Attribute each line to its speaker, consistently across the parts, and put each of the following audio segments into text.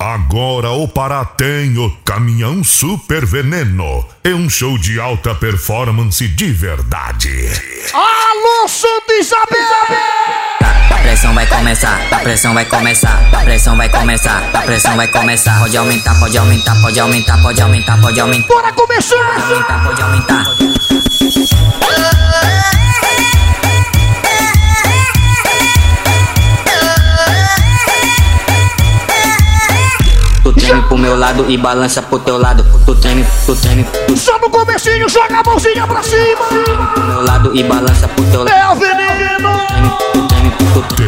Speaker 1: Agora o Pará tem o Caminhão Super Veneno. É um show de alta performance de verdade.
Speaker 2: Alô, Santa Isabel!
Speaker 3: A pressão vai começar, a pressão vai começar, a pressão vai começar, a pressão vai começar. Pode aumentar, pode aumentar, pode aumentar, pode aumentar, pode aumentar.
Speaker 2: Bora começar!
Speaker 3: Pode aumentar, pode aumentar. Meu lado e balança pro teu lado. Tu treme, tu treme, tu
Speaker 2: Só no comecinho, joga a mãozinha pra cima!
Speaker 3: treme pro meu lado e balança pro teu lado.
Speaker 2: É o veneno!
Speaker 3: Treme, tu treme, tu treme.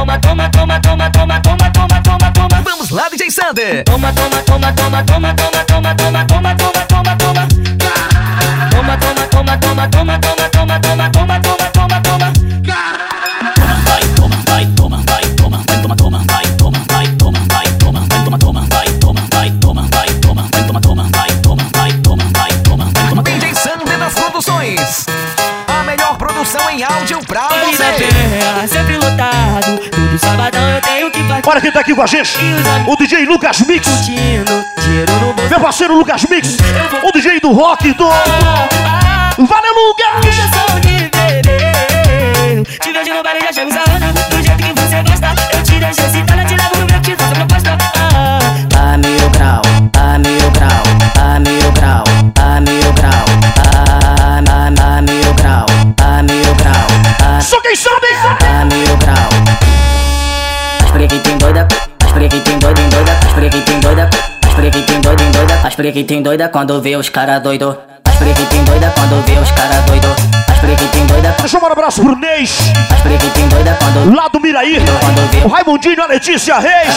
Speaker 4: Toma, toma, toma, toma, toma, toma, toma, toma, toma.
Speaker 5: Vamos lá, DJ Sander.
Speaker 4: Toma, toma, toma, toma, toma, toma, toma, toma, toma, toma, toma, toma. Toma, toma, toma, toma, toma, toma, toma, toma, toma, toma, toma, toma.
Speaker 5: Vai, toma, vai, toma, vai, toma, vai, toma, toma, vai, toma, vai, toma, vai, toma, vai, toma, toma, vai, toma, vai, toma, vai, toma, vai, toma, toma, vai, toma, vai, toma, vai, toma, vai, toma. DJ Sander das Produções. A melhor produção em áudio pra você.
Speaker 2: Olha quem tá aqui com a gente. O DJ Lucas Mix. Meu parceiro Lucas Mix. O DJ do rock do. Valeu, Lucas!
Speaker 4: Te vejo no baile. Do jeito que você gosta. Eu te deixo excitada,
Speaker 3: Preguitem doida, as preguitem doida, doida, as preguitem doida, as preguitem doida, doida, as preguitem doida quando vê os cara doido. As
Speaker 4: periquitinha doida quando vê os cara doido. As periquitinha doida,
Speaker 3: Deixa eu mandar um abraço pro Neis,
Speaker 4: as periquitinha doida quando
Speaker 3: lá do Miraí. O Raimundinho, a Letícia Reis.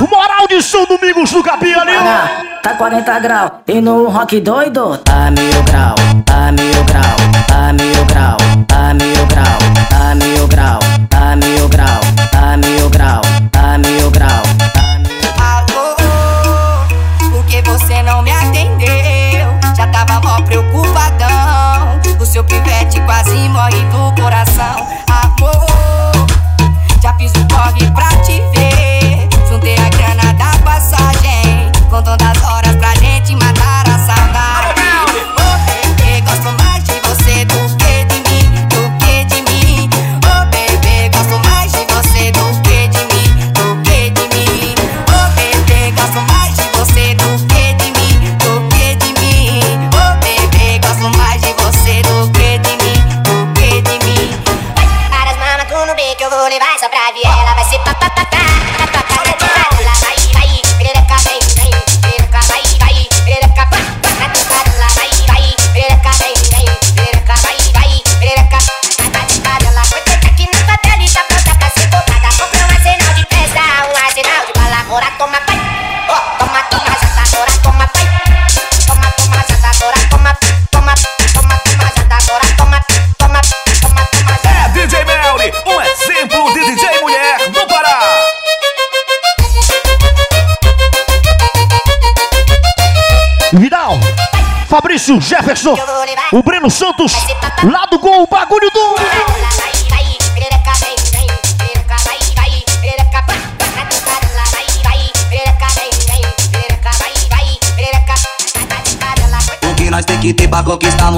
Speaker 3: O Moral de São Domingos do ó.
Speaker 4: Tá 40 graus e no rock doido tá mil grau, tá mil grau, tá mil grau, tá mil grau, tá mil grau, tá mil grau, tá mil grau, mil grau,
Speaker 6: Alô, por que você não me atendeu? Já tava mó preocupadão. O seu pivete quase morre do coração. Amor, já fiz o corre pra te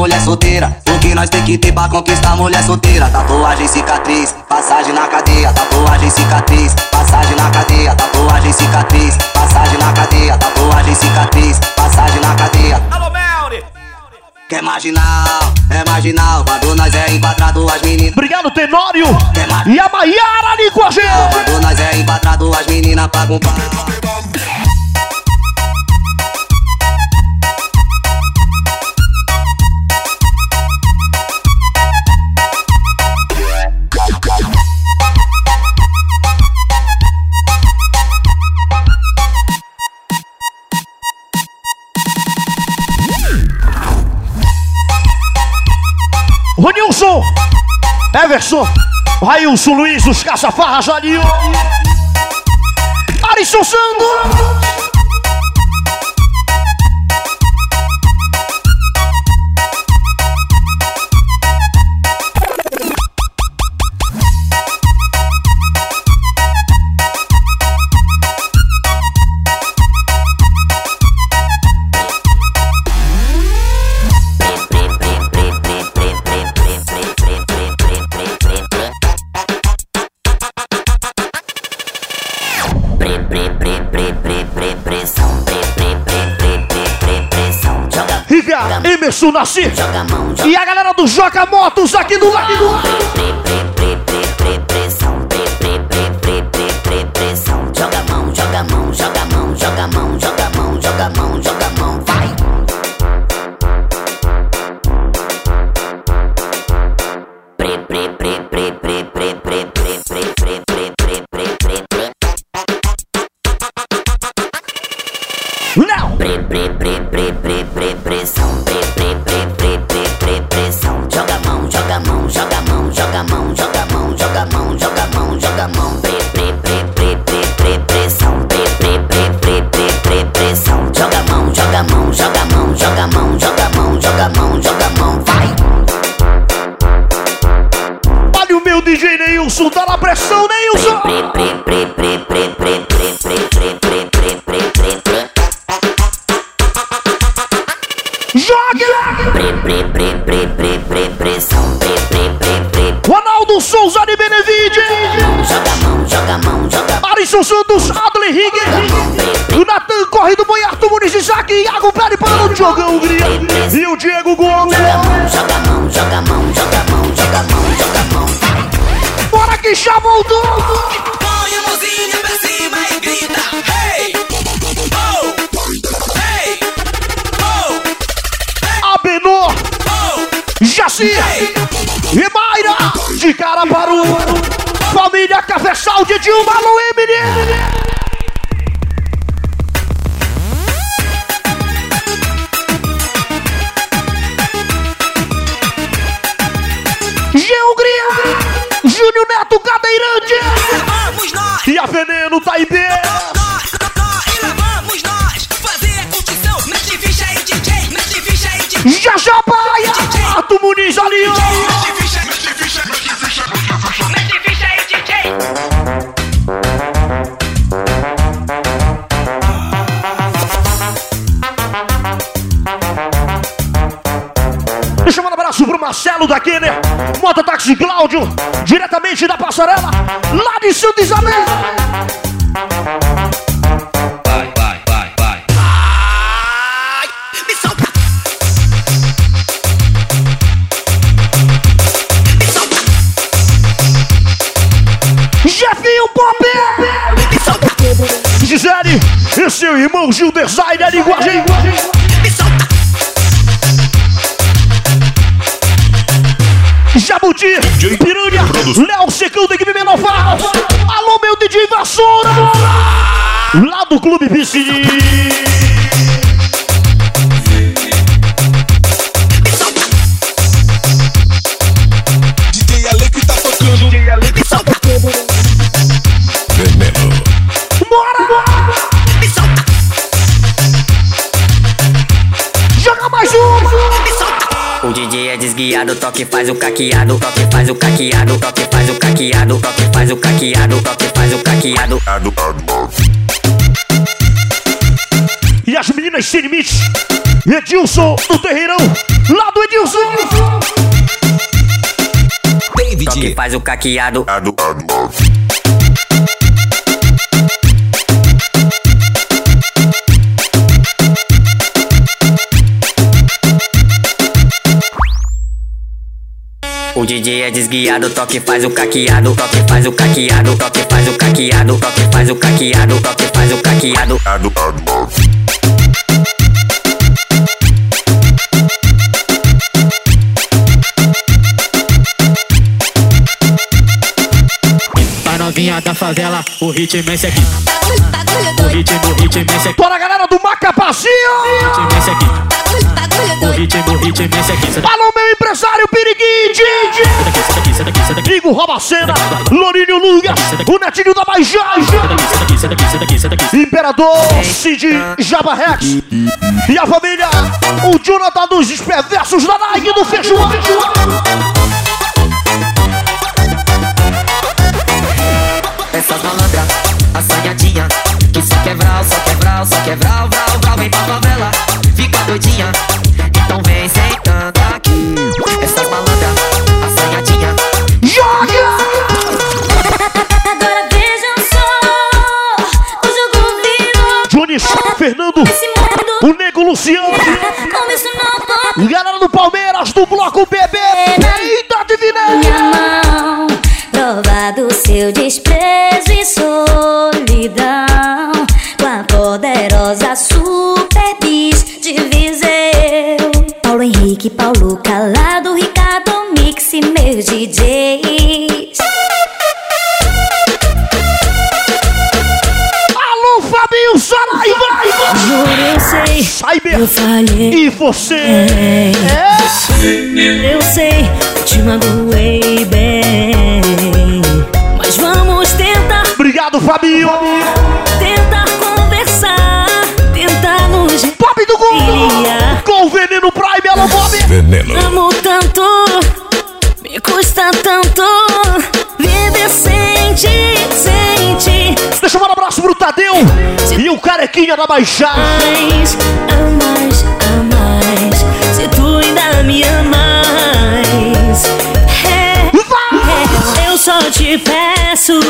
Speaker 3: mulher
Speaker 7: solteira? O que nós tem que ter pra conquistar mulher solteira? Tatuagem, cicatriz, passagem na cadeia. Tatuagem, cicatriz, passagem na cadeia. Tatuagem, cicatriz, passagem na cadeia. Tatuagem, cicatriz, passagem na cadeia.
Speaker 3: Alô, Melly.
Speaker 7: Que é marginal, é marginal. Quando nós é enquadrado, as meninas.
Speaker 3: Obrigado, Tenório.
Speaker 7: É
Speaker 3: E a Maiara ali com a gente.
Speaker 7: Quando nós é enquadrado, as meninas pagam pau.
Speaker 3: Alisson, Railson Luiz dos Caçafarra Jalil! Alisson
Speaker 4: Sandro. Naci.
Speaker 3: E a galera do Joca Motos aqui do lado.
Speaker 4: Aqui do
Speaker 3: lado. Souza de Benevide.
Speaker 4: joga a mão, joga a mão, joga a mão.
Speaker 3: Alisson Santos, Adley Rigger. O Natan corre do Boiarto Muniz Isaac. Iago Pérez para o Diogão Gria. E o Diego Gomes.
Speaker 4: Joga a mão, joga a mão, joga a mão, joga a mão, joga a mão, joga a mão.
Speaker 3: Bora que chamou tudo.
Speaker 5: Põe a mãozinha pra cima e grita Hey! Oh! Hey! Oh!
Speaker 3: A B9. Iraci e De Caraparu. Família Café Saúde de uma Emily. Geogria, Júnior Neto Cadeirante e a Veneno Taipê. Marcelo da Kenner, Mototáxi Cláudio, diretamente da passarela, lá de Santa Isabel.
Speaker 2: Vai, vai, vai, vai.
Speaker 8: Ai, me solta. Me solta,
Speaker 3: Jefinho Pop!
Speaker 8: me solta,
Speaker 3: Gisele e seu irmão Gil Design, a linguagem.
Speaker 8: me solta.
Speaker 3: Jabuti, Piranha, Léo Secão da equipe Menofar. Alô, meu DJ Vassoura! Lá do Clube Piscine.
Speaker 9: Desguiado, toque faz o caqueado, toque faz o caqueado, toque faz o caqueado, toque faz o caqueado, toque faz o caqueado.
Speaker 3: E as meninas sem limite. Edilson do Terreirão. Lá do Edilson.
Speaker 9: Toque
Speaker 5: David.
Speaker 9: faz o caqueado. O DJ é desguiado, toque faz o caqueado, toque faz o caqueado, toque faz o caqueado, toque faz o caqueado, toque faz o caqueado.
Speaker 10: A novinha da favela, o ritmo é esse aqui. O ritmo, o ritmo é esse aqui.
Speaker 3: Bora, galera do Macapazinho.
Speaker 10: O ritmo é esse aqui. O ritmo, o ritmo é esse aqui. Sai
Speaker 3: Alô, meu empresário
Speaker 10: daqui.
Speaker 3: Trigo Robacena. Lourinho Luga. O netinho da Baixada. Imperador Cid Java Rex. E a família. O Jonathan dos Perversos da Nike do Feijoada. Você.
Speaker 11: É.
Speaker 3: É.
Speaker 11: Eu sei, te magoei bem Mas vamos tentar,
Speaker 3: Obrigado, Fabinho.
Speaker 11: tentar conversar Tentar nos
Speaker 3: Pop do Gol. Com o Veneno Prime, alô, Bob.
Speaker 5: Veneno.
Speaker 11: Amo tanto, me custa tanto Viver sem te, sem te
Speaker 3: Deixa eu mandar um abraço pro Tadeu e o Carequinha da Baixada.
Speaker 11: Peço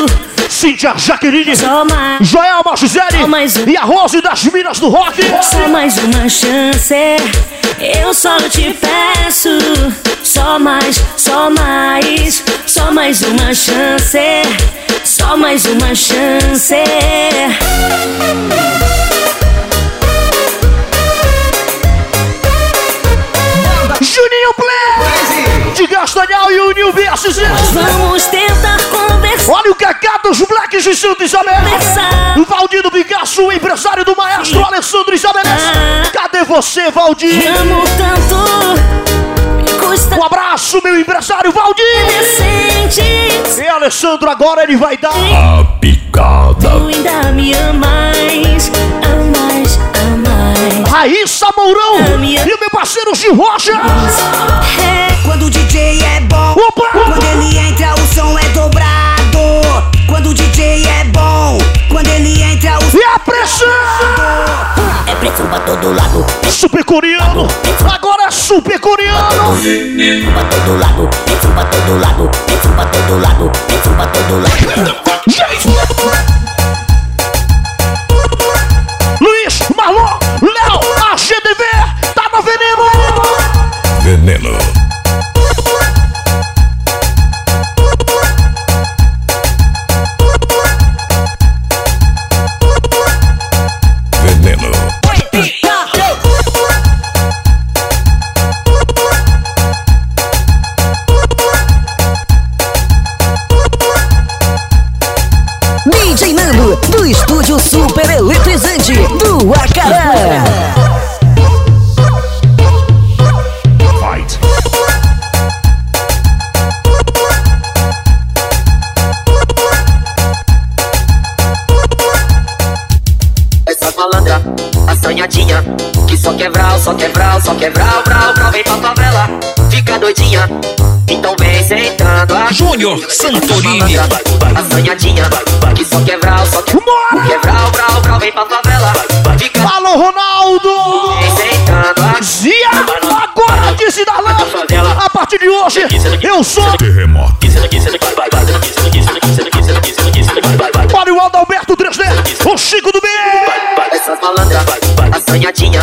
Speaker 3: Cíntia Jaqueline, Joelma Gisele
Speaker 11: um.
Speaker 3: e a Rose das Minas do Rock.
Speaker 11: só mais uma chance Eu só te peço Só mais, só mais Só mais uma chance Só mais uma chance
Speaker 3: Juninho Play. Narcisinho.
Speaker 11: Vamos tentar conversar.
Speaker 3: Dos Blacks de Santa Isabel. O Valdir Picasso, o empresário do maestro Alessandro Isabel. Cadê você, Valdir?
Speaker 11: Amo tanto. Custa
Speaker 3: Um abraço, meu empresário Valdir. E Alessandro, agora ele vai dar.
Speaker 12: A picada.
Speaker 11: Tu ainda me amas, amas, amas.
Speaker 3: Raíssa Mourão e o meu parceiro Gil Rocha.
Speaker 11: É,
Speaker 13: Quando o DJ é bom,
Speaker 3: Opa!
Speaker 13: quando ele entra o som é dobrado.
Speaker 3: A pressão!
Speaker 9: É pressão pra todo lado,
Speaker 3: Super coreano. Agora é super coreano.
Speaker 9: pressão pra todo lado, pressão pra todo lado, pressão pra todo lado, pressão pra todo lado.
Speaker 3: Luiz, Marlon, Léo, a GDV, tá no veneno.
Speaker 12: Veneno. Veneno.
Speaker 14: Só quebral, só quebral Brau, brau, vem pra favela. Fica doidinha Então vem sentando aqui.
Speaker 5: Júnior Santorini.
Speaker 14: Assanhadinha Que só quebral, só quebral Quebral, brau, brau, vem pra favela. Fica
Speaker 3: Alô, Ronaldo.
Speaker 14: vem sentando aqui.
Speaker 3: Zia, agora disse Darlan. A partir de hoje, eu sou.
Speaker 12: Terremoto.
Speaker 3: Olha o Adalberto 3D, o Chico do bem.
Speaker 14: Essas malandra, assanhadinha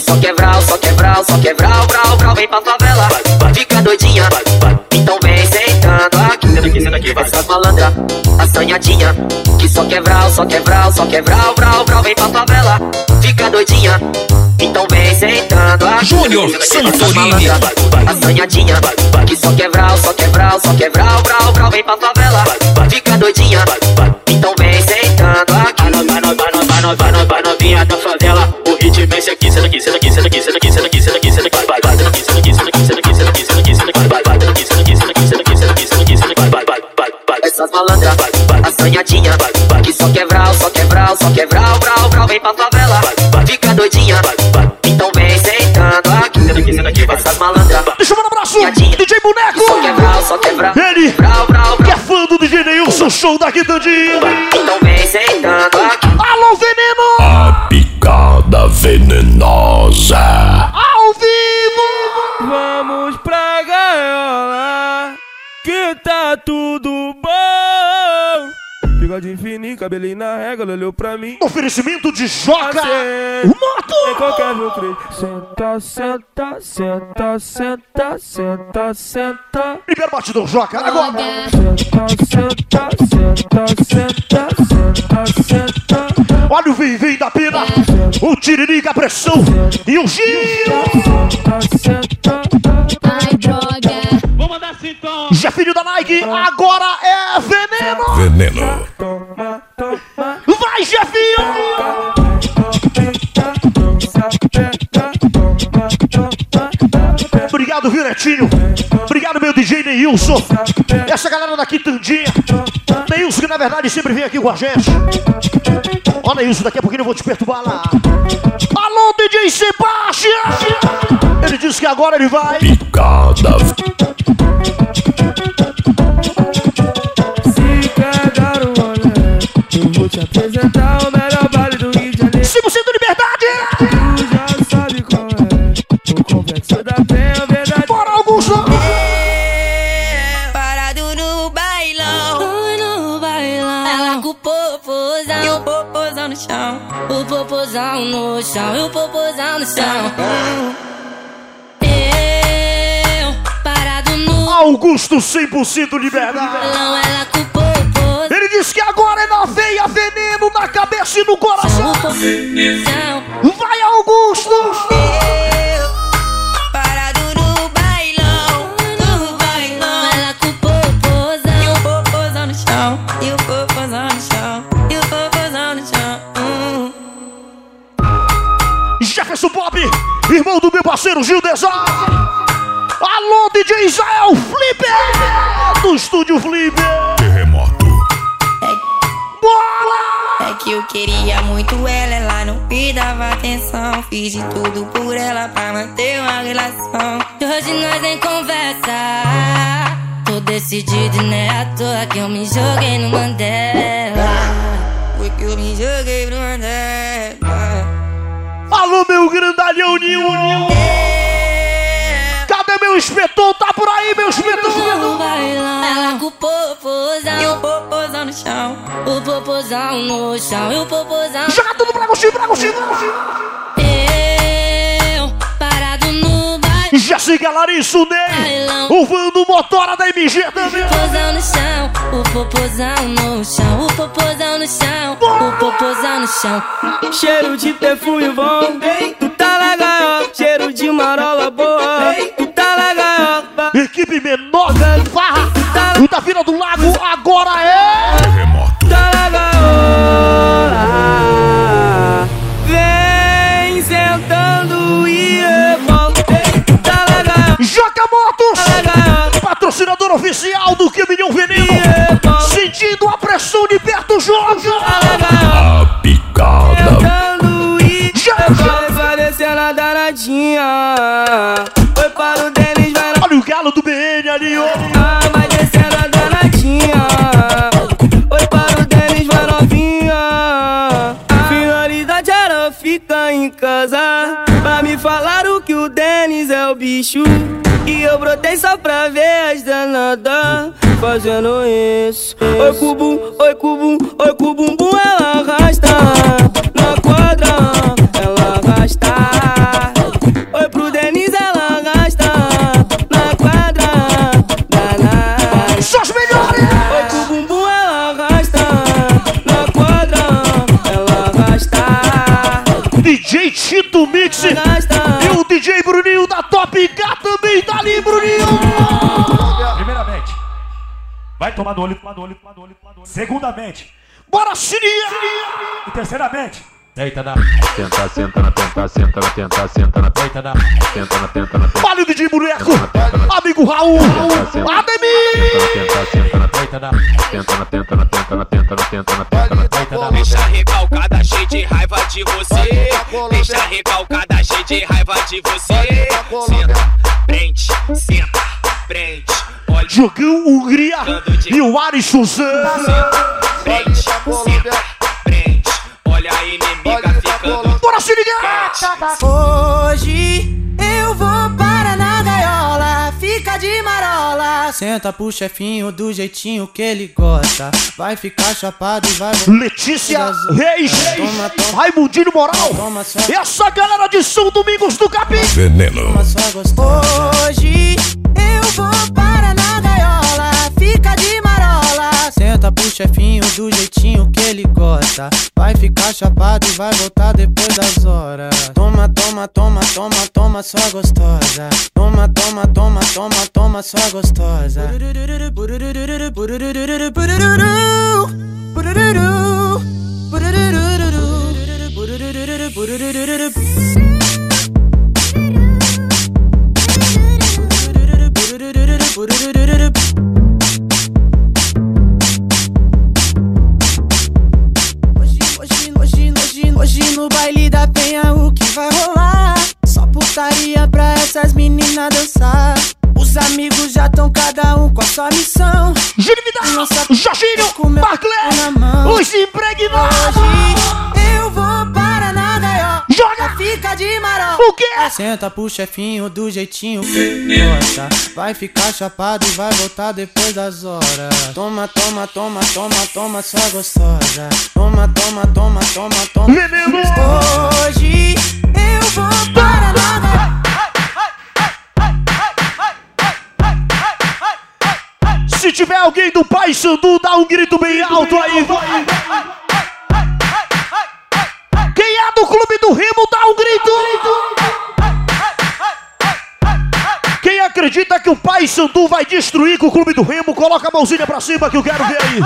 Speaker 14: Que só quebral, só quebral, só quebral Brau, brau, vem pra favela Fica doidinha Então vem sentando aqui Essas malandra, assanhadinha Que só quebral, só quebral, só quebral Brau, brau, vem pra favela Fica doidinha Então vem sentando aqui
Speaker 5: Júnior Santorini.
Speaker 14: assanhadinha Que só quebral, só quebral, só quebral Brau, brau, vem pra favela Fica doidinha Então vem sentando aqui
Speaker 15: Vai vai vai no, vai no, vai no, vai novinha da favela. O ritmo é esse aqui, esse daqui, esse daqui, esse daqui, esse daqui, esse daqui, esse daqui, esse daqui, vai, vai, esse daqui, esse daqui, esse daqui, esse daqui, esse daqui, esse daqui, esse daqui, vai, vai, esse daqui, esse daqui, esse daqui, esse daqui, esse daqui, esse daqui, esse daqui, vai, vai, vai, vai, vai.
Speaker 14: Essas malandra, assanhadinha Que só quebral, só quebral, só quebral Brau, brau, vem pra favela Fica doidinha Então vem sentando aqui Essas malandra
Speaker 3: Deixa eu mandar um abraço, DJ Boneco.
Speaker 14: Só quebral, só quebral
Speaker 3: Ele,
Speaker 14: Brau, brau,
Speaker 3: que
Speaker 14: brau
Speaker 3: é fã do DJ Neilson, show da Quitandinha.
Speaker 14: Então
Speaker 12: venenosa.
Speaker 3: ao vivo.
Speaker 10: Vamos pra gaiola, que tá tudo bom. Bigode fininho, cabelinho na régua, olhou pra mim.
Speaker 3: Oferecimento de Joca. Moto.
Speaker 10: em qualquer meu. Senta, senta, senta, senta, senta, senta.
Speaker 3: Primeiro batidão, Joca. Agora.
Speaker 10: Senta, senta, senta, senta, senta.
Speaker 3: Olha o vem da pena. O tiririca, a pressão. E o giro. Já filho da Nike. Agora é veneno.
Speaker 12: Veneno.
Speaker 3: Vai, Jefinho. Obrigado, viu, Netinho? Obrigado, meu DJ Neilson. Essa galera da Quitandinha. Neilson, que na verdade sempre vem aqui com a gente. Ó, Neilson, daqui a pouquinho eu vou te perturbar lá. Alô, DJ Sebastião! Ele disse que agora ele vai.
Speaker 12: Picada.
Speaker 10: Se quer dar um olé, eu vou te apresentar o melhor
Speaker 6: popozão no chão,
Speaker 11: e o popozão no chão.
Speaker 6: Eu, parado no
Speaker 3: Augusto 100% liberdade.
Speaker 6: bailão. Ela com o popozão.
Speaker 3: Ele disse que agora é na veia, veneno na cabeça e no coração. Vai, Augusto! Irmão do meu parceiro Gil Desar. Alô, DJ Israel Flipper, do estúdio Flipper.
Speaker 12: Terremoto.
Speaker 3: Bola!
Speaker 6: É que eu queria muito ela, ela não me dava atenção. Fiz de tudo por ela pra manter uma relação.
Speaker 11: E hoje nós nem conversa. Tô decidido e não é à toa que eu me joguei no Mandela.
Speaker 6: Foi que eu me joguei pro Mandela.
Speaker 3: Alô, meu grandalhão Ninho. Cadê meu inspetor? Tá por aí, meu
Speaker 11: bailão, ela com o
Speaker 6: E o
Speaker 11: popozão.
Speaker 6: popozão no chão.
Speaker 11: O popozão no chão e o popozão.
Speaker 3: Joga tudo pra Agostinho, pra Agostinho, pra Agostinho. Jéssica Larissa, o Ney. O Vando Motora da MG também.
Speaker 11: Popozão no chão, o popozão no chão, o popozão no chão, o popozão no chão.
Speaker 10: Cheiro de perfume bom, tu tá na gaiola. Cheiro de marola boa, tu tá na gaiola.
Speaker 3: Equipe menor, farra. O da Vila do Lago agora é.
Speaker 12: Terremoto.
Speaker 3: Motos. Patrocinador oficial do Caminhão Veneno. Sentindo a pressão de perto, joga.
Speaker 12: A picada.
Speaker 10: E
Speaker 3: Joga.
Speaker 10: vai parecendo a danadinha. Bicho. E eu brotei só pra ver as danadas fazendo isso. Oi cubum, oi cubum, oi cubumbum,
Speaker 16: vai tomar no olho, tomar no olho, tomar no olho, tomar no olho. Segundamente,
Speaker 3: Bora, Sininha.
Speaker 16: e terceiramente, deita na,
Speaker 17: Tenta, senta na tenta, senta na tenta, senta na
Speaker 16: deita na,
Speaker 17: tenta na tenta na.
Speaker 3: Vale DJ Boneco. Amigo Raul. Ademir.
Speaker 17: Tenta, senta na
Speaker 16: deita na,
Speaker 17: tenta na tenta na tenta na tenta na tenta na tenta na
Speaker 16: deita na.
Speaker 8: Deixa recalcada, cheio de raiva de você. Deixa recalcada, cheio de raiva de você. Senta, prende, senta, Olha,
Speaker 3: Jogão Hungria. E o Ari Suzano.
Speaker 8: senta, prende, senta, prende. Olha a inimiga ficando.
Speaker 3: Bora, Sininha.
Speaker 13: Hoje eu vou para na gaiola, fica de marola.
Speaker 10: Senta pro chefinho do jeitinho que ele gosta Vai ficar chapado e vai
Speaker 3: Letícia Reis.
Speaker 10: Toma, toma,
Speaker 3: Raimundinho Moral.
Speaker 10: toma só
Speaker 3: Essa galera de São Domingos do Capim.
Speaker 12: Veneno.
Speaker 10: Toma só gostosa
Speaker 13: Hoje para na gaiola, fica de marola.
Speaker 10: Senta pro chefinho do jeitinho que ele gosta. Vai ficar chapado e vai voltar depois das horas. Toma, toma, toma, toma, toma só gostosa. Toma, toma, toma, toma, toma só gostosa
Speaker 13: Hoje, hoje, hoje, hoje, hoje no baile da penha o que vai rolar? Só putaria pra essas meninas dançar. Os amigos já tão cada um com a sua missão.
Speaker 3: Júlio Vidal. Jorginho. Barclay. Os impregnados.
Speaker 13: Fica de.
Speaker 3: O quê?
Speaker 10: Senta pro chefinho do jeitinho que gosta Vai ficar chapado e vai voltar depois das horas Toma, toma, toma, toma, toma só gostosa Toma, toma, toma, toma, toma
Speaker 3: Veneno.
Speaker 13: Hoje eu vou para na gaiola.
Speaker 3: Se tiver alguém do Pai Sandu, dá um grito bem alto aí, vai. Quem é do Clube do Remo, dá um grito! Quem acredita que o Pai Sandu vai destruir com o Clube do Remo, coloca a mãozinha pra cima que eu quero ver aí.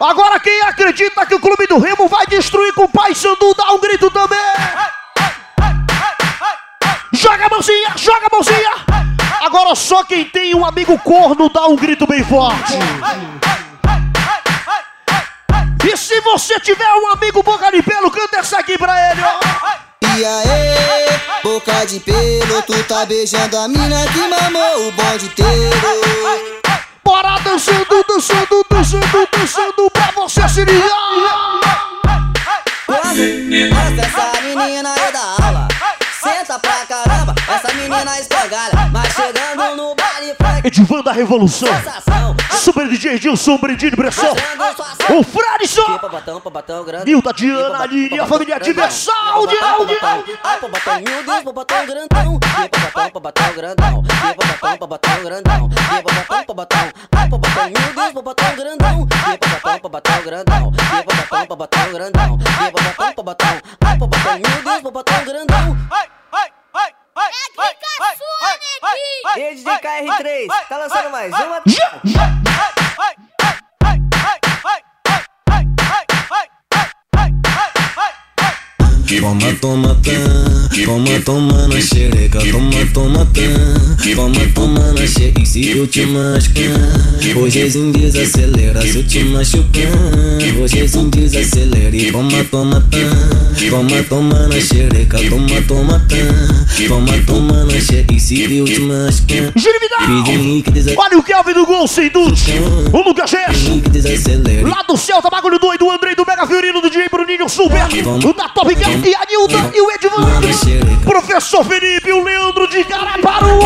Speaker 3: Agora quem acredita que o Clube do Remo vai destruir com o Pai Sandu, dá um grito também! Joga a mãozinha, joga a mãozinha! Agora só quem tem um amigo corno dá um grito bem forte. E se você tiver um amigo boca de pelo, canta essa aqui pra ele, ó.
Speaker 18: E aí, boca de pelo, tu tá beijando a mina que mamou o bonde inteiro.
Speaker 3: Bora dançando, dançando, dançando, dançando pra você se ligar.
Speaker 18: Quando essa menina é da senta pra caramba, essa menina escangalha, mas chegando no baile funk.
Speaker 3: Edivan da Revolução. Super DJ Gilson, Brindinho de Pressão. O Fredson. Nilda, Diana, Aline, a família Diversal de áudio.
Speaker 18: Ai, babatão, meu Deus, grandão. E babatão, babatão grandão. E babatão grandão. E babatão, babatão. Ai, meu Deus, babatão grandão. E babatão, babatão grandão. E. E. Ai, meu Deus, babatão grandão.
Speaker 19: E aí, DJ KR3, tá lançando mais uma?
Speaker 20: Toma, toma, tan, toma, toma na xereca, toma, toma, tan, toma, toma na xereca. E se eu te machucar, hoje em desacelera, se eu te machucar, hoje em desacelera. E toma, toma, tan, toma, toma na xereca, toma, toma, tan, toma, toma na xereca. E se eu te machucar.
Speaker 3: Olha o Kelvin do Gol sem dúvida. O Lucas Gesso. Lá do céu, tá bagulho doido. O Andrei do Mega Fiorino, do DJ Bruninho Super. O da Top Gas e a Nilda e o Edvan. Professor Felipe, o Leandro de Caraparu.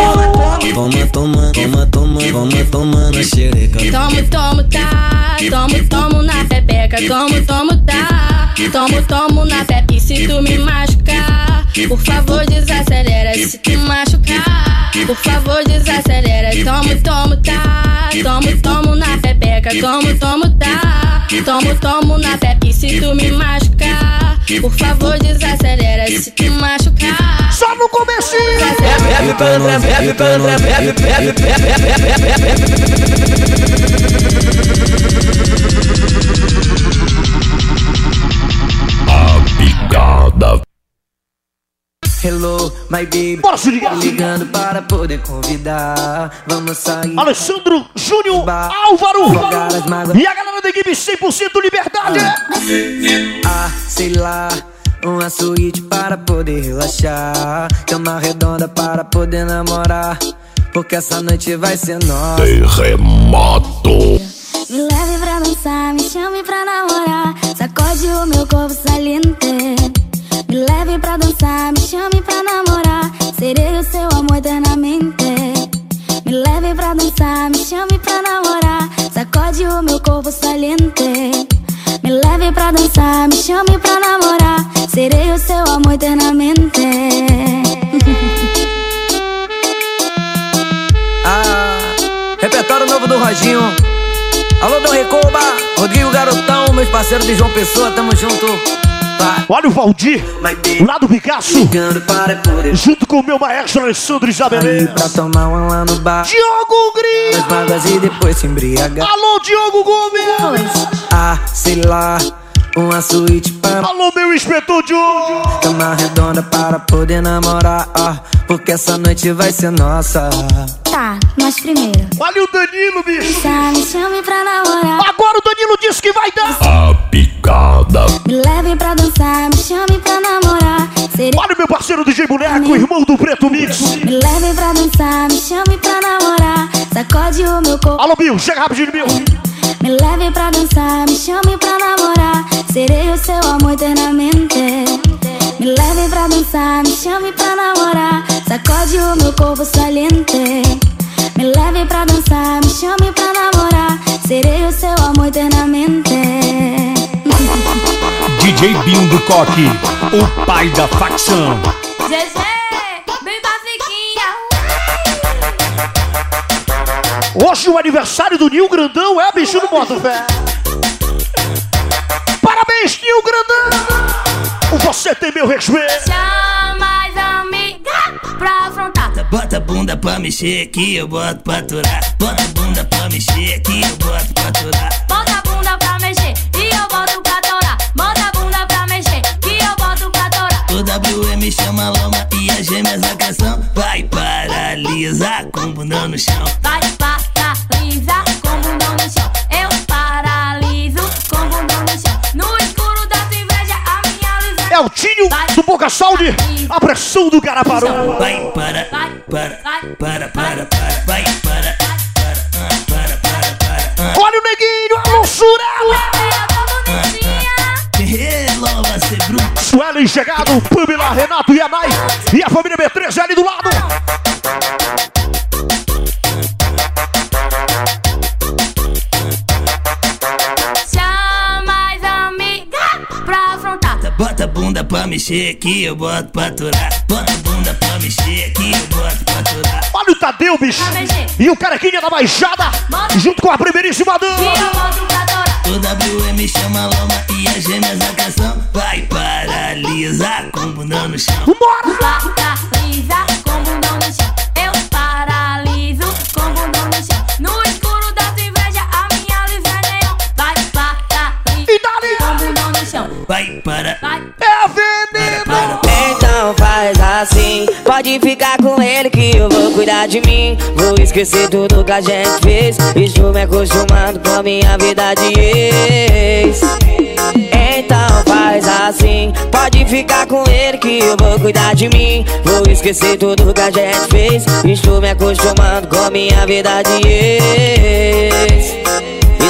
Speaker 20: Toma, toma, toma, toma, toma, toma na xereca.
Speaker 21: Tomo, tomo, tá. Tomo, tomo na pepeca. Tomo, tomo, tá. Tomo, tomo na pepe. Se tu me machucar, por favor, desacelera. Se tu machucar, por favor, desacelera. Tomo, tomo, tá. Tomo, tomo na pepeca. Tomo, tomo, tá. Tomo, tomo na pepe. Se tu me machucar, por favor, desacelera. Se tu machucar,
Speaker 3: só no comecinho.
Speaker 19: Bebe pra André, bebe pra André, bebe, bebe, bebe, bebe, bebe, bebe.
Speaker 12: A picada.
Speaker 22: Hello, my baby.
Speaker 3: Bora se ligar.
Speaker 22: Ligando para poder convidar. Vamos sair.
Speaker 3: Alessandro Júnior Álvaro. E a galera da equipe 100% liberdade.
Speaker 22: Ah, sei lá. Uma suíte para poder relaxar. Cama redonda para poder namorar. Porque essa noite vai ser nossa.
Speaker 12: Terremoto.
Speaker 23: Me leve pra dançar, me chame pra namorar. Sacode o meu corpo saliente. Me leve pra Serei o seu amor eternamente. Me leve pra dançar, me chame pra namorar. Sacode o meu corpo saliente. Me leve pra dançar, me chame pra namorar. Serei o seu amor eternamente.
Speaker 22: Ah, repertório novo do Roginho. Alô, Dom Recoba, Rodrigo Garotão, meus parceiros de João Pessoa, tamo junto.
Speaker 3: Olha o Valdir, lá do Picasso, junto com o meu maestro Alessandro Isabelê. Diogo Gris. Alô, Diogo Gomes.
Speaker 22: Ah, sei lá, uma suíte para.
Speaker 3: Alô, meu inspetor Diogo.
Speaker 22: Cama redonda para poder namorar. Ah, porque essa noite vai ser nossa.
Speaker 23: Tá, mas primeiro.
Speaker 3: Olha o Danilo, bicho.
Speaker 23: Tá, me chame pra namorar.
Speaker 3: Agora o Danilo disse que vai dar.
Speaker 12: A picada.
Speaker 23: Me leve pra dançar, me chame pra namorar. Serei
Speaker 3: Olha o meu parceiro DJ Boneco, irmão do Preto Mix.
Speaker 23: Me leve pra dançar, me chame pra namorar. Sacode o meu corpo.
Speaker 3: Alô, Bill, chega rapidinho, Bill.
Speaker 23: Me leve pra dançar, me chame pra namorar. Serei o seu amor eternamente. Me leve pra dançar, me chame pra namorar. Sacode o meu corpo saliente. Me leve pra dançar, me chame pra namorar. Serei o seu amor eternamente.
Speaker 17: DJ Binho do Coque, o pai da facção.
Speaker 21: GG, bem bafiquinha.
Speaker 3: Hoje o aniversário do Nil Grandão é bicho do Bota Fé. Parabéns, Nil Grandão. Você tem meu respeito.
Speaker 21: Chama as amigas pra afrontar.
Speaker 24: Bota a bunda pra mexer aqui, eu boto pra aturar. Bota a bunda pra mexer aqui, eu boto pra aturar.
Speaker 21: Bota a bunda pra mexer e eu boto pra torar. Bota a bunda pra mexer e eu boto pra torar.
Speaker 24: O WM chama loma e as gêmeas da canção. Vai paralisar com bundão no chão.
Speaker 21: Vai paralisar minha luz
Speaker 3: É o Tinho do Boca Saúde. A pressão do cara parou.
Speaker 24: Vai para, para, para, para, para. Vai para, para, para, para, para.
Speaker 3: Olha o neguinho, a
Speaker 24: bruto.
Speaker 3: Suelen chegado, Pamela, Renato e Anai. E a família B3 ali do lado.
Speaker 21: Pra
Speaker 24: mexer aqui, eu boto pra aturar. Bota a bunda pra mexer aqui, eu boto pra aturar.
Speaker 3: Olha o Tadeu, bicho. E o carequinha da Baixada. Junto com a primeiríssima dama.
Speaker 24: O WM chama loma e as gêmeas da canção. Vai paralisar com o bundão no chão.
Speaker 21: Paralisa com bundão no chão. Eu paraliso com bundão no chão. No escuro da tua inveja, a minha luz é neon. Vai paralisar com bundão no chão.
Speaker 24: Vai para.
Speaker 3: É
Speaker 25: pode ficar com ele que eu vou cuidar de mim. Vou esquecer tudo que a gente fez. Estou me acostumando com a minha vida de ex. Então faz assim, pode ficar com ele que eu vou cuidar de mim. Vou esquecer tudo que a gente fez. Estou me acostumando com a minha vida de ex.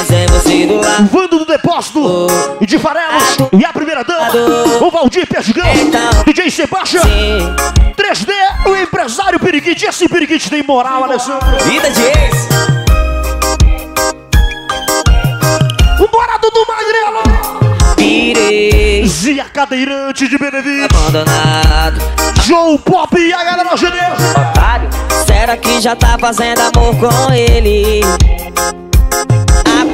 Speaker 25: Sem você do lado.
Speaker 3: Vando do Depósito e de Farelos. E a primeira dama, o Valdir Perdigão. DJ Sebastião. 3D, o empresário Piriguite. Esse Piriguite tem moral, Alessandro.
Speaker 25: Vida de ex.
Speaker 3: O morado do Magrelo.
Speaker 25: Pirei.
Speaker 3: Zia Cadeirante de Benevite.
Speaker 25: Abandonado.
Speaker 3: Joe Pop e a galera genérica.
Speaker 25: Otário, será que já tá fazendo amor com ele?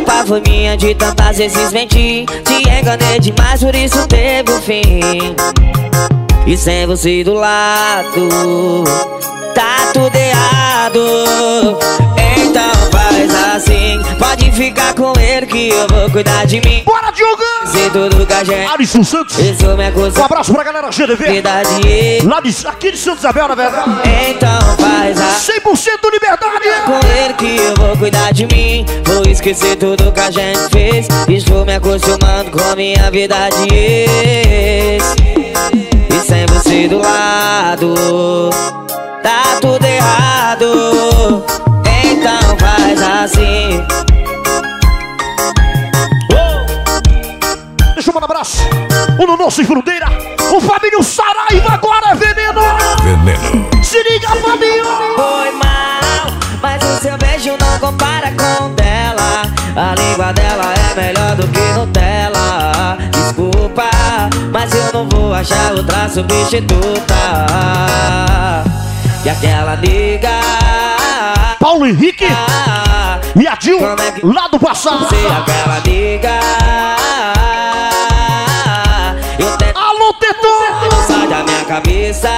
Speaker 25: Culpa foi minha de tantas vezes mentir. Te enganei demais, por isso teve o fim. E sem você do lado, tá tudo errado. Então faz assim, pode ficar com ele que eu vou cuidar de mim.
Speaker 3: Bora, Diogo!
Speaker 25: Tudo a gente.
Speaker 3: Alisson Santos.
Speaker 25: Isso.
Speaker 3: Um abraço pra galera GDV.
Speaker 25: Verdade.
Speaker 3: Lá de, aqui de Santa Isabel, na verdade.
Speaker 25: Então faz assim.
Speaker 3: 100% liberdade.
Speaker 25: Com ele que eu vou cuidar de mim. Vou esquecer tudo que a gente fez. Estou me acostumando com a minha vida de ex. E sem você do lado, tá tudo errado. Então faz assim.
Speaker 3: Abraço. O Nuno Sem Fruteira. O Fabinho Saraiva agora é veneno.
Speaker 12: Veneno.
Speaker 3: Se liga, Fabinho.
Speaker 25: Foi mal, mas o seu beijo não compara com o dela. A língua dela é melhor do que Nutella. Desculpa, mas eu não vou achar outra substituta. E aquela liga.
Speaker 3: Paulo Henrique e a Dil, lá do passado.
Speaker 25: Se aquela liga. Da minha cabeça.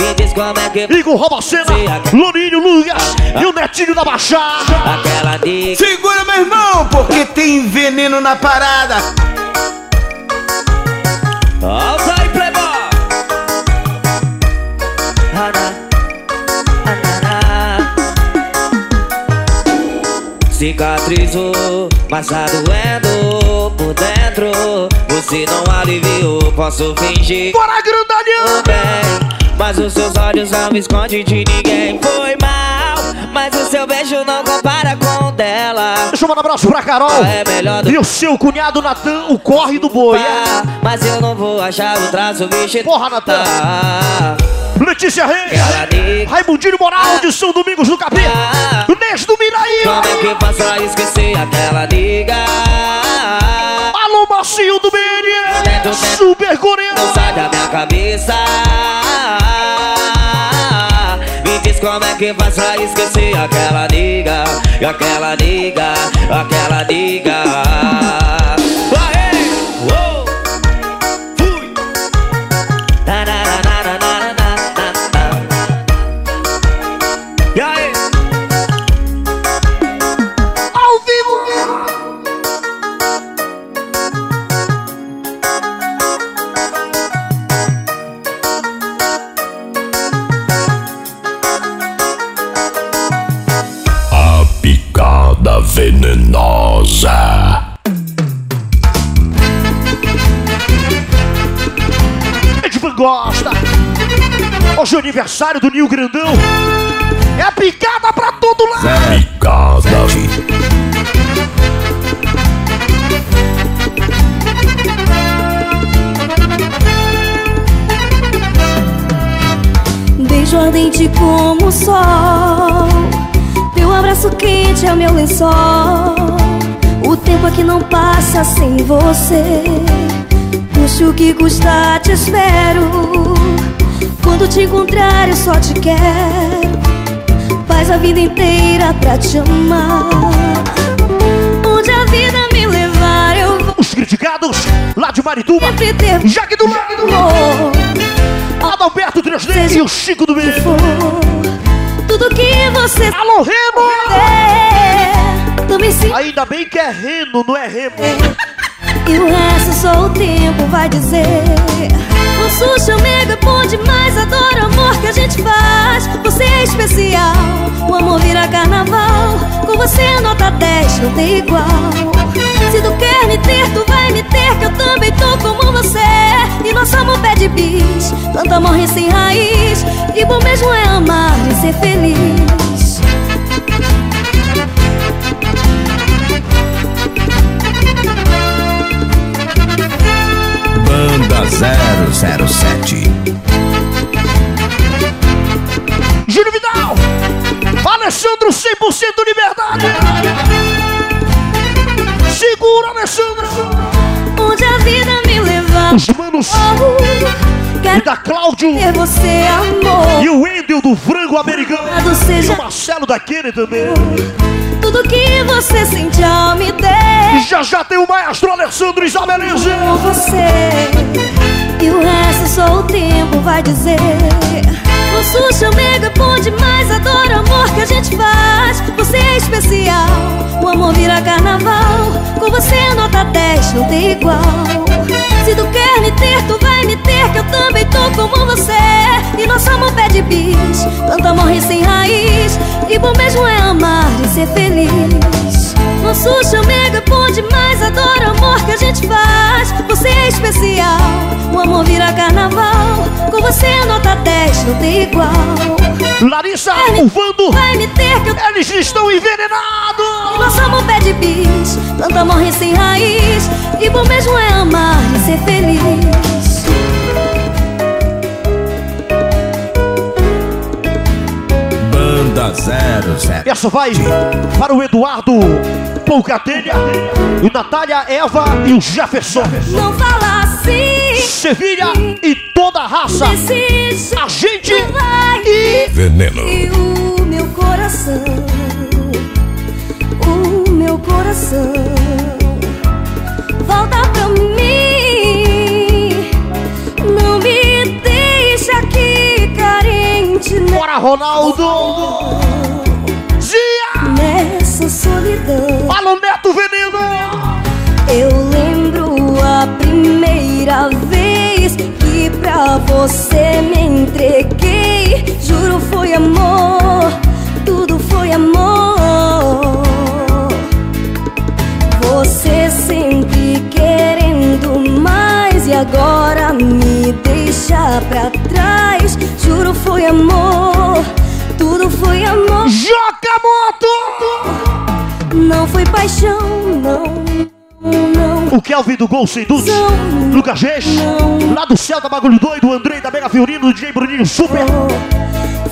Speaker 25: Me diz como é que.
Speaker 3: Igor Robacena, Lourinho Lucas e o Netinho da Baixada.
Speaker 25: Aquela.
Speaker 26: Segura, meu irmão, porque tem veneno na parada.
Speaker 25: Alta aí, playboy! Ana, anana. Cicatrizou, mas tá doendo por dentro. Você não aliviou, posso fingir.
Speaker 3: Bora, grandalhão!
Speaker 25: Bem, mas os seus olhos não me escondem de ninguém. Foi mal, mas o seu beijo não compara com o dela.
Speaker 3: Deixa eu mandar um abraço pra Carol.
Speaker 25: É melhor do
Speaker 3: E o seu cunhado Natan, o corre do boi.
Speaker 25: Mas eu não vou achar o traço substituta.
Speaker 3: Porra, Natan. Letícia Reis, Raimundinho Moral de São Domingos do Capim, Inês do Miraí.
Speaker 25: Como é que faço pra esquecer aquela liga?
Speaker 3: Macio do BN, Super Gorila.
Speaker 25: Não sai da minha cabeça. Me diz como é que faz pra esquecer aquela liga, aquela liga, aquela liga.
Speaker 3: Hoje é o aniversário do Nil Grandão. É picada pra todo lado.
Speaker 12: Picada.
Speaker 27: Beijo ardente como o sol Teu abraço quente é o meu lençol O tempo aqui não passa sem você Custe o que custar, te espero Quando te encontrar eu só te quero Faz a vida inteira pra te amar Onde a vida me levar eu vou
Speaker 3: Os criticados lá de Marituba. Jaque do lado.
Speaker 27: amor
Speaker 3: Adalberto 3D e o Chico do meio.
Speaker 27: Tudo que você
Speaker 3: Alô, Remo! Ainda bem que é Reno, não é Remo.
Speaker 27: E o resto só o tempo vai dizer O sushi amigo é bom demais Adoro o amor que a gente faz. Você é especial O amor vira carnaval. Com você é nota 10 não tem igual. Se tu quer me ter, tu vai me ter Que eu também tô como você. E nosso amor pede bis Tanto amor sem raiz E bom mesmo é amar e ser feliz
Speaker 28: 007.
Speaker 3: Júlio Vidal! Alessandro 100% liberdade! Segura, Alessandro!
Speaker 27: Onde a vida me levar
Speaker 3: Os manos e
Speaker 27: Quero
Speaker 3: da Cláudio
Speaker 27: você, amor
Speaker 3: e o Wendel do frango americano.
Speaker 27: Seja-
Speaker 3: E o Marcelo da Kenny também.
Speaker 27: Tudo que você sente ao me
Speaker 3: E
Speaker 27: der
Speaker 3: já já tem o maestro Alessandro Isabelense.
Speaker 27: com você E o resto só o tempo vai dizer. O sushi amigo é bom demais Adoro o amor que a gente faz. Você é especial O amor vira carnaval. Com você nota 10 não tem igual. Se tu quer me ter, tu vai me ter Que eu também tô como você. E nosso amor pede bis Tanto amor e sem raiz. E bom mesmo é amar e ser feliz nosso amigo é bom demais, adoro o amor que a gente faz. Você é especial, o amor vira carnaval. Com você nota 10, não tem igual.
Speaker 3: Larissa, o Vando,
Speaker 27: Vai me ter que eu
Speaker 3: eles estão envenenados.
Speaker 27: nosso amor pede bis, tanto amor e sem raiz. E bom mesmo é amar e ser feliz.
Speaker 28: 007.
Speaker 3: Essa vai para o Eduardo Poucatenha e Natália, Eva e o Jefferson.
Speaker 27: Não fala assim,
Speaker 3: Sevilha e toda a raça. A gente
Speaker 27: vai.
Speaker 3: e
Speaker 12: Veneno.
Speaker 27: E o meu coração, o meu coração, volta
Speaker 3: Bora, Ronaldo. Zia,
Speaker 27: nessa solidão.
Speaker 3: fala o Neto Veneno.
Speaker 27: Eu lembro a primeira vez que pra você me entreguei. Juro, foi amor, tudo foi amor. Você sempre querendo mais e agora me deixa pra trás. Juro, foi amor, tudo foi amor.
Speaker 3: Joga moto.
Speaker 27: Não foi paixão, não, não.
Speaker 3: O Kelvin do Gol Sem Dúvida.
Speaker 27: Não.
Speaker 3: Lucas Reis. Lá do céu da Bagulho Doido. Andrei da Mega Fiorino. DJ Bruninho Super.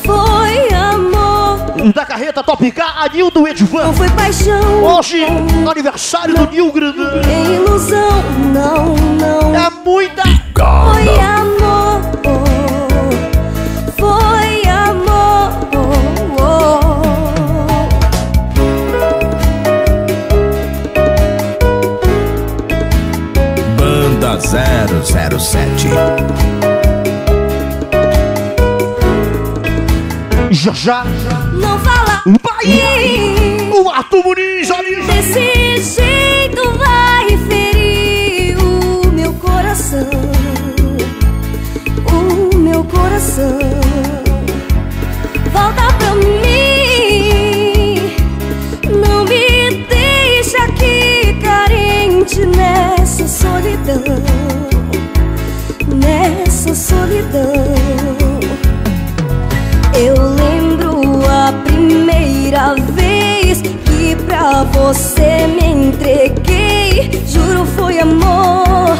Speaker 27: Foi amor,
Speaker 3: Da carreta Top K. Anildo Edvan.
Speaker 27: não foi paixão.
Speaker 3: Hoje, aniversário do Nil Grandão.
Speaker 27: É ilusão, não, não.
Speaker 3: É muita.
Speaker 27: Foi amor,
Speaker 28: 007.
Speaker 3: Já já.
Speaker 27: Não fala
Speaker 3: Vai. O Arthur Muniz ali.
Speaker 27: desse jeito, vai ferir o meu coração. O meu coração. Volta pra mim. Você me entreguei, juro foi amor,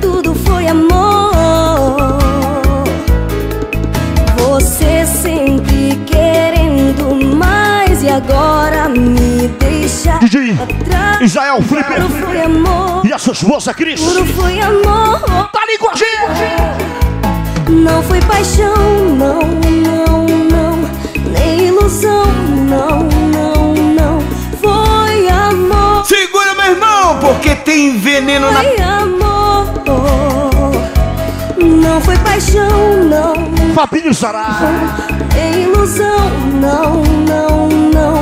Speaker 27: tudo foi amor.
Speaker 3: Você sempre querendo mais e agora me deixa DJ atrás. Israel Flipper juro foi amor, e a sua esposa Cris.
Speaker 27: Juro foi amor,
Speaker 3: tá ali com a gente.
Speaker 27: Não foi paixão, não, não, não, nem ilusão, não.
Speaker 26: Porque tem veneno na.
Speaker 27: Foi amor. Não foi paixão, não.
Speaker 3: Fabinho Sará.
Speaker 27: Nem ilusão, não, não, não.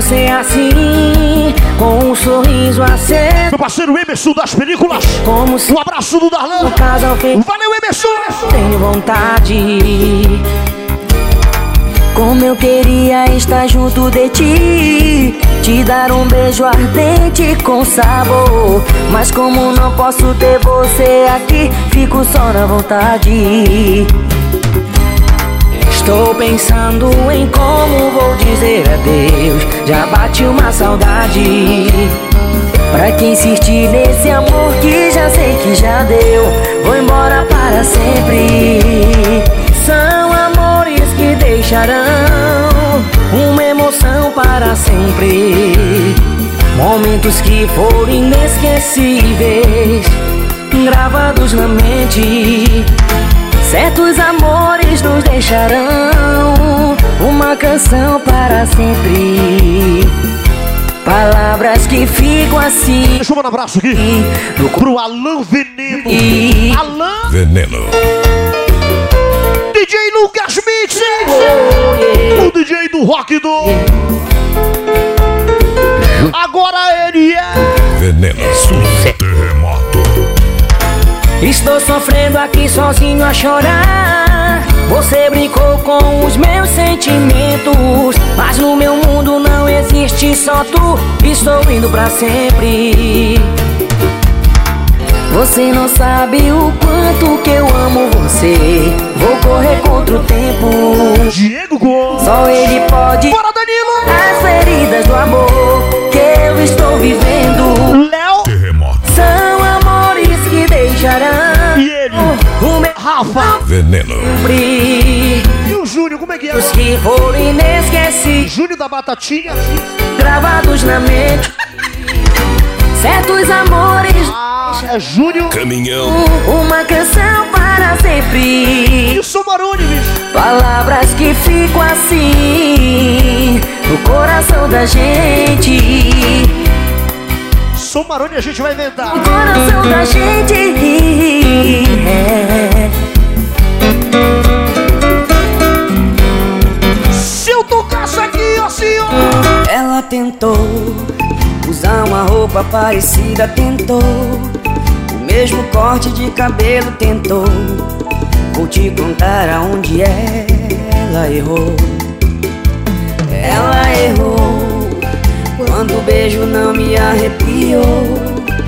Speaker 13: Você assim, com um sorriso acendo.
Speaker 3: Meu parceiro Emerson das películas.
Speaker 13: Como se
Speaker 3: Um abraço do Darlan.
Speaker 13: o casal fez.
Speaker 3: Valeu, Emerson.
Speaker 13: Tenho vontade. Como eu queria estar junto de ti, te dar um beijo ardente com sabor. Mas como não posso ter você aqui, fico só na vontade. Estou pensando em como vou dizer adeus. Já bate uma saudade. Pra que insistir nesse amor que já sei que já deu? Vou embora para sempre. São amores que deixarão uma emoção para sempre. Momentos que foram inesquecíveis, gravados na mente. Certos amores nos deixarão uma canção para sempre. Palavras que ficam assim.
Speaker 3: Deixa eu mandar um abraço aqui pro Alan Veneno.
Speaker 13: E-
Speaker 3: Alan
Speaker 1: Veneno.
Speaker 3: DJ Lucas Mix. O DJ do Rock do. Agora ele é.
Speaker 1: Veneno. Terremoto.
Speaker 13: Estou sofrendo aqui sozinho a chorar. Você brincou com os meus sentimentos. Mas no meu mundo não existe só tu. Estou indo pra sempre. Você não sabe o quanto que eu amo você. Vou correr contra o tempo.
Speaker 3: Diego Gomes.
Speaker 13: Só ele pode.
Speaker 3: Bora, Danilo.
Speaker 13: As feridas do amor que eu estou vivendo.
Speaker 3: Léo.
Speaker 1: Terremoto.
Speaker 13: São deixarão.
Speaker 3: E ele.
Speaker 13: O meu
Speaker 3: Rafa.
Speaker 1: Veneno.
Speaker 3: E o Júnior, como é que é?
Speaker 13: Os que foram inesquecidos,
Speaker 3: Júnior da Batatinha.
Speaker 13: gravados na mente. Certos amores,
Speaker 3: Ah, é Júnior.
Speaker 1: Caminhão.
Speaker 13: uma canção para
Speaker 3: E
Speaker 13: sempre.
Speaker 3: o Somarone, bicho.
Speaker 13: Palavras que ficam assim no coração da gente.
Speaker 3: Somarone a gente vai inventar.
Speaker 13: No coração da gente. É.
Speaker 3: Se eu tocasse aqui, ó senhor.
Speaker 13: Ela tentou usar uma roupa parecida, tentou o mesmo corte de cabelo, tentou. Vou te contar aonde ela errou. Beijo não me arrepiou.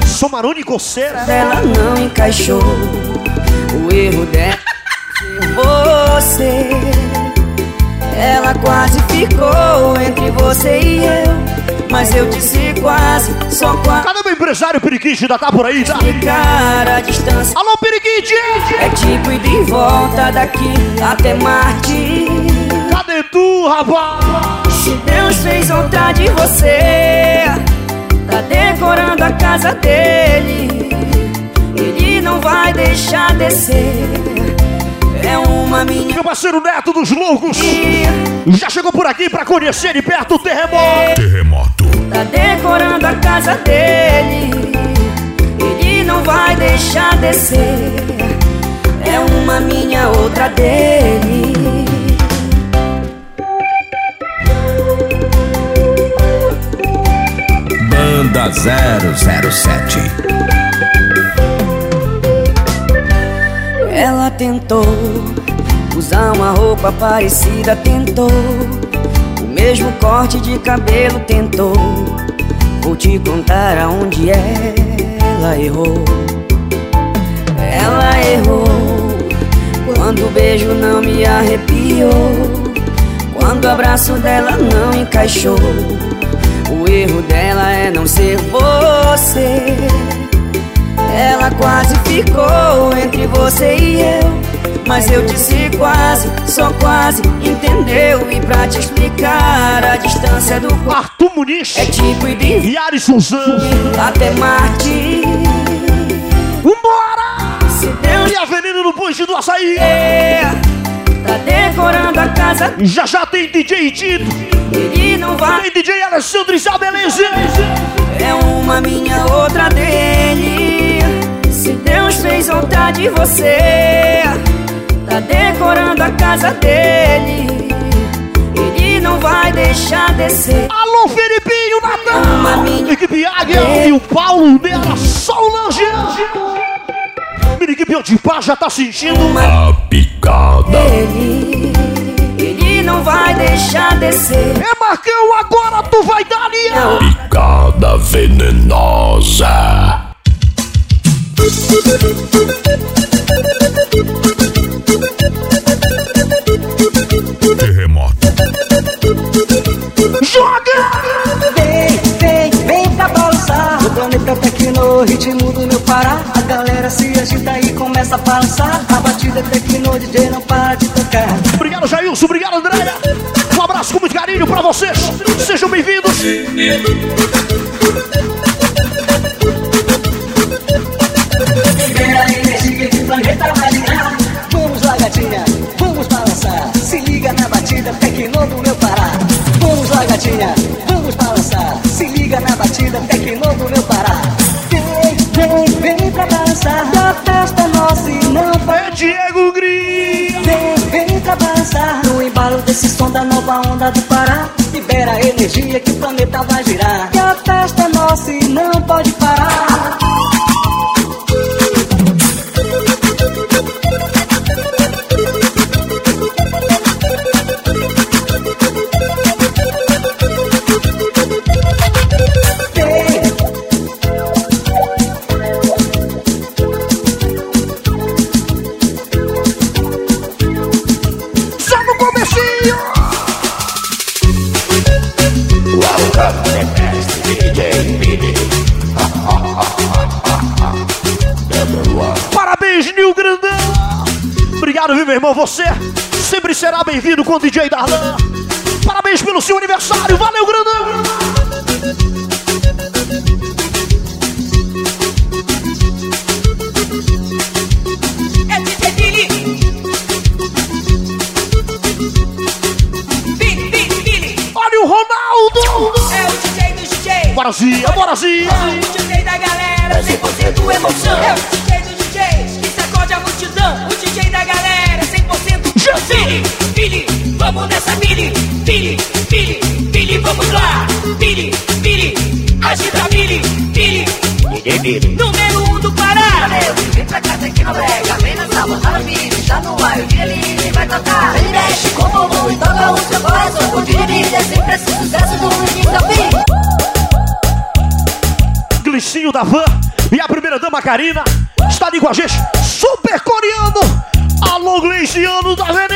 Speaker 3: Somarone coceira.
Speaker 13: Ela não encaixou o erro dela. Você, ela quase ficou entre você e eu. Mas eu disse quase, só quase.
Speaker 3: Cadê meu empresário Periquite? Ainda tá por aí, tá?
Speaker 13: Ficar a distância
Speaker 3: Alô, Periquite!
Speaker 13: é tipo ir de volta daqui até Marte.
Speaker 3: Cadê tu, rapaz?
Speaker 13: Se Deus fez outra de você, tá decorando a casa dele. Ele não vai deixar descer. É uma menina.
Speaker 3: Meu parceiro Neto dos Loucos. Já chegou por aqui pra conhecer de perto o terremoto.
Speaker 1: Terremoto.
Speaker 13: Tá decorando a casa dele. Ele não vai deixar descer. É uma minha, outra dele.
Speaker 20: Banda 007.
Speaker 13: Ela tentou usar uma roupa parecida, tentou o mesmo corte de cabelo, tentou. Vou te contar aonde ela errou. ela errou. Quando o beijo não me arrepiou. Quando o abraço dela não encaixou. O erro dela é não ser você. Ela quase ficou entre você e eu. Mas eu disse quase, só quase entendeu. E pra te explicar, a distância do
Speaker 3: Arthur Muniz
Speaker 13: é tipo de
Speaker 3: e Suzano
Speaker 13: até Marte.
Speaker 3: Vambora!
Speaker 13: Se Deus
Speaker 3: E a Avenida do Punch do Açaí
Speaker 13: é, tá decorando a casa,
Speaker 3: Já já tem DJ Tito
Speaker 13: vai.
Speaker 3: Tem DJ Alessandro Isabeleza
Speaker 13: É uma minha, outra dele. Se Deus fez vontade de você, tá decorando a casa dele. Ele não vai deixar descer.
Speaker 3: Alô Felipinho,
Speaker 13: Uma
Speaker 3: Natal
Speaker 13: minha-
Speaker 3: Equipe Águia e o Paulo dela Solange Minha equipe de paz já tá sentindo
Speaker 12: A picada.
Speaker 13: Ele, ele não vai deixar descer.
Speaker 3: É Marcão, agora tu vai dar ali
Speaker 12: Picada venenosa. Terremoto.
Speaker 3: Joga!
Speaker 29: Vem, vem, vem pra balançar O planeta tecno, o ritmo do meu Pará A galera se agita e começa a balançar A batida é tecno, DJ não para de tocar
Speaker 3: Obrigado, Andréia. Um abraço com muito carinho pra vocês. Sejam bem-vindos.
Speaker 29: Vamos lá gatinha, vamos balançar Se liga na batida tecno do meu Pará Vamos lá gatinha, vamos balançar Se liga na batida tecno do meu Pará Vem, vem, vem pra balançar A festa é nossa e não vai
Speaker 3: É Diego Gris.
Speaker 29: Vem, vem pra balançar embalo desse som da nova onda do Pará. Libera a energia que o planeta vai girar. Que a festa é nossa e não pode parar
Speaker 3: bem-vindo com o DJ Darlan. Parabéns pelo seu aniversário. Valeu, Grandão.
Speaker 30: É DJ Billy. Billy, vamos nessa Billy, Billy, Billy, Billy, vamos lá. Billy, Billy, agita Billy, Billy. Número 1 um do Pará.
Speaker 31: Vem pra casa que não brega, vem nessa moçada Billy Tá no ar, o DJ vai tocar Ele mexe com o bumbum e toca o seu coração O Billy é sempre esse sucesso do ao fim
Speaker 3: Glicinho da Van e a primeira dama Karina está ali com a gente, super coreano. Alô, Gliciano da Veneno.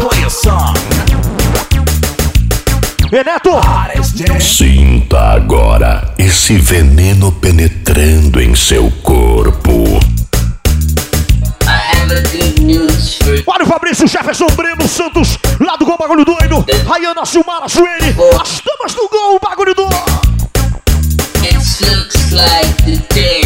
Speaker 26: Play a song.
Speaker 3: E Neto,
Speaker 12: Sinta agora esse veneno penetrando em seu corpo.
Speaker 3: olha o Fabrício Jefferson Breno Santos, lá do Gol Bagulho Doido. Rayana Silmara Suene, as damas do Gol Bagulho Doido.
Speaker 32: It looks like the table.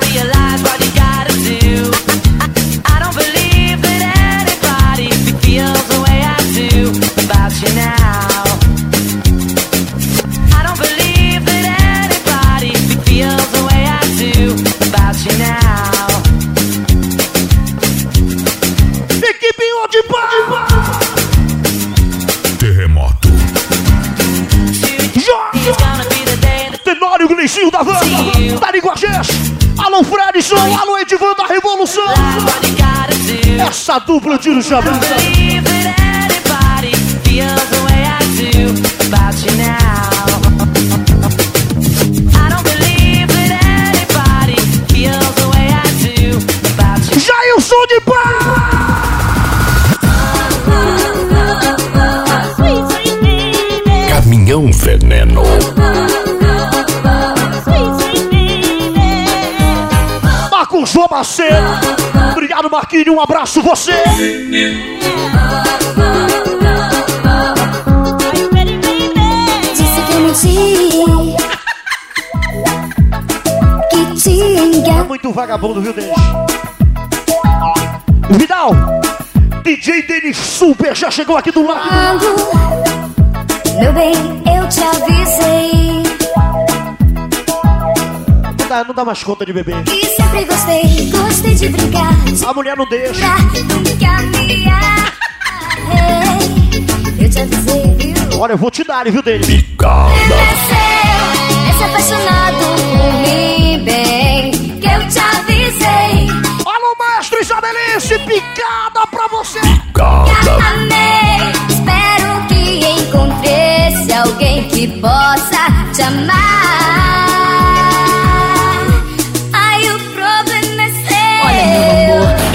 Speaker 3: do
Speaker 13: about you.
Speaker 3: Jailson de Pá!
Speaker 12: Caminhão Veneno.
Speaker 3: Marcos João Macedo. Obrigado, Marquinhos. Um abraço, você.
Speaker 23: Enganei.
Speaker 3: Muito vagabundo, viu, Denis? Vidal. DJ Denis Super já chegou aqui do lado.
Speaker 23: Meu bem, eu te avisei.
Speaker 3: Não dá, não dá mais conta de beber.
Speaker 23: E sempre gostei, gostei de brincar.
Speaker 3: A mulher não deixa.
Speaker 23: Eu te avisei, viu?
Speaker 3: Olha, eu vou te dar, viu, Denis?
Speaker 23: Cresceu, esse apaixonado por mim, bem. Que eu te avisei.
Speaker 3: Alô, mestre Isabelice, picada pra você.
Speaker 23: Amei, espero que encontresse alguém que possa te amar.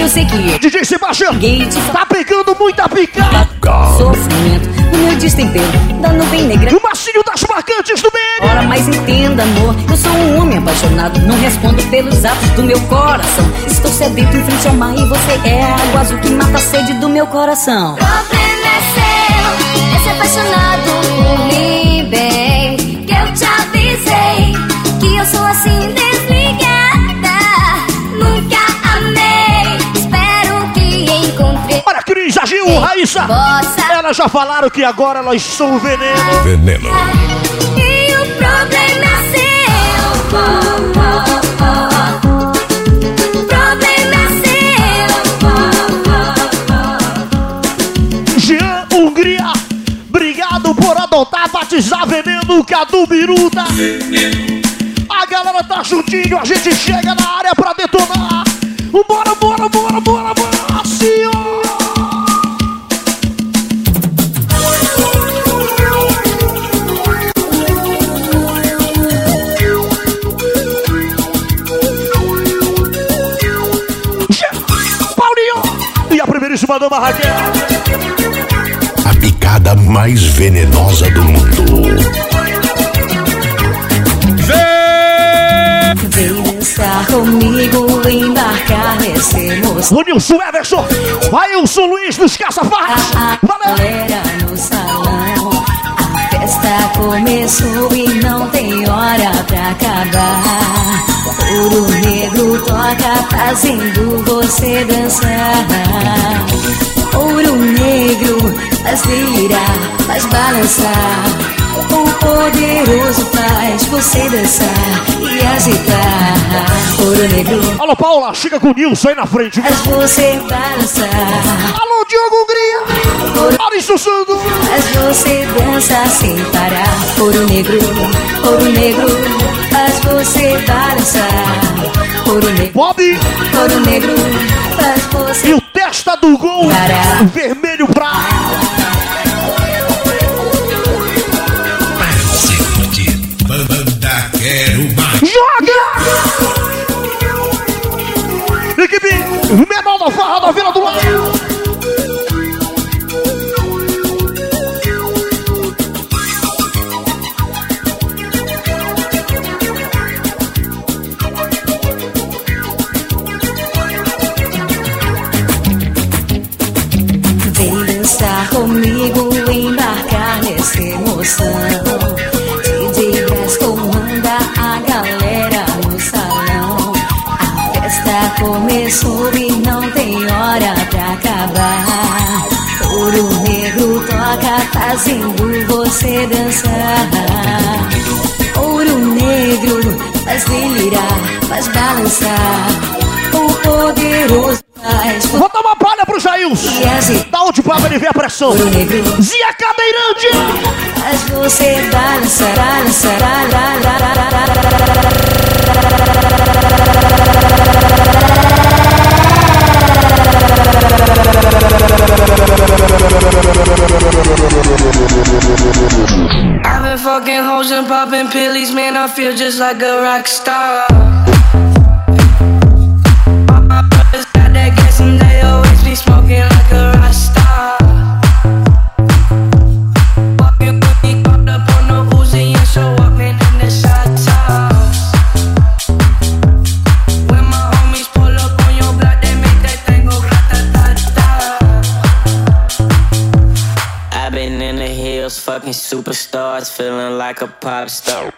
Speaker 13: Meu amor, eu sei que é.
Speaker 3: DJ Sebastião, tá pegando muita picada.
Speaker 13: Sofrimento, o meu destempero, da nuvem negra.
Speaker 3: O Marcinho das marcantes do BN.
Speaker 13: Ora, mas entenda, amor, eu sou um homem apaixonado. Não respondo pelos atos do meu coração. Estou sedento em frente ao mar e você é a água azul que mata a sede do meu coração.
Speaker 23: problema é seu, esse apaixonado por mim, bem. Que eu te avisei que eu sou
Speaker 3: Cris, Agil, Raíssa. Elas já falaram que agora elas são o veneno.
Speaker 12: Veneno.
Speaker 23: E o problema é seu. O problema é
Speaker 3: Jean Hungria, obrigado por adotar, batizar veneno Cadu Biruta. A galera tá juntinho, a gente chega na área pra detonar. Bora, bora, bora, bora, bora, assim, dama Raquel.
Speaker 12: A picada mais venenosa do mundo.
Speaker 13: Vem estar comigo, embarcar nessa emoção.
Speaker 3: Ronilson Everson, Ailson Luiz dos Caçafarras.
Speaker 13: Galera no salão, festa começou e não tem hora pra acabar. Ouro negro toca, fazendo você dançar. Ouro negro faz virar, faz balançar. O poderoso faz você dançar e agitar. Ouro negro
Speaker 3: Alô, Paula, chega com o Nilson aí na frente.
Speaker 13: faz você balançar.
Speaker 3: Alô, Diogo Hungria. Alisson Sando.
Speaker 13: Faz você dançar sem parar. Ouro negro, ouro negro, faz você balançar. Ouro negro,
Speaker 3: Bob.
Speaker 13: ouro negro, faz você
Speaker 3: E o testa do gol,
Speaker 13: Parar.
Speaker 3: vermelho pra...
Speaker 33: ele ver a pressão? Zia Cadeirante.
Speaker 13: Faz você balançar, balançar,
Speaker 34: I've been fucking hoes and popping pillies, man. I feel just like a rock star. Like a
Speaker 25: pop star.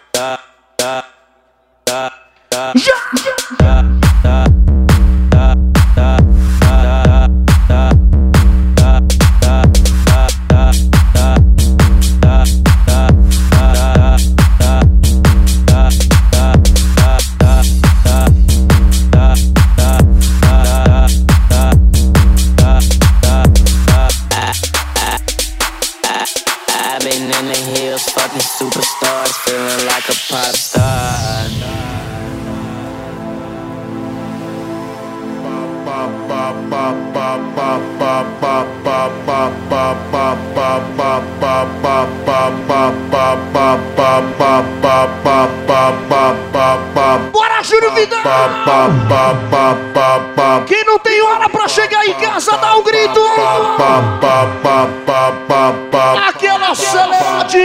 Speaker 33: Quem não tem hora pra chegar em casa, dá um grito! Aquela celeste!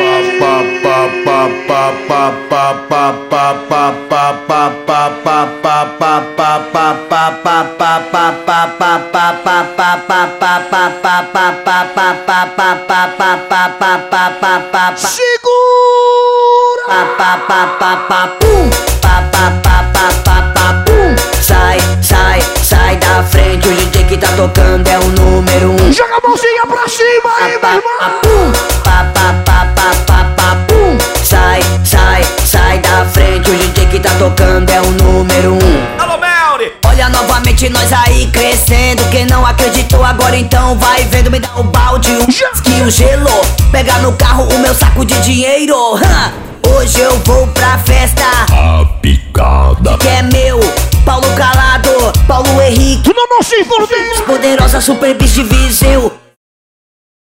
Speaker 35: Sai, sai, sai da frente. O DJ que tá tocando é o número um.
Speaker 33: Joga a mãozinha pra cima aí, meu irmão.
Speaker 35: Pa, pa, pa, pa, pa, pa, pum. Sai, sai, sai da frente. O DJ que tá tocando é o número um.
Speaker 8: Alô, Melry!
Speaker 35: Olha novamente nós aí crescendo. Quem não acreditou agora então vai vendo. Me dá o balde, um que o gelo. Pega no carro o meu saco de dinheiro. Hã? Hoje eu vou pra festa.
Speaker 12: A picada.
Speaker 35: Que é meu, Paulo Calado, Paulo Henrique.
Speaker 33: Não, não se.
Speaker 35: Poderosa Super Beast de Viseu.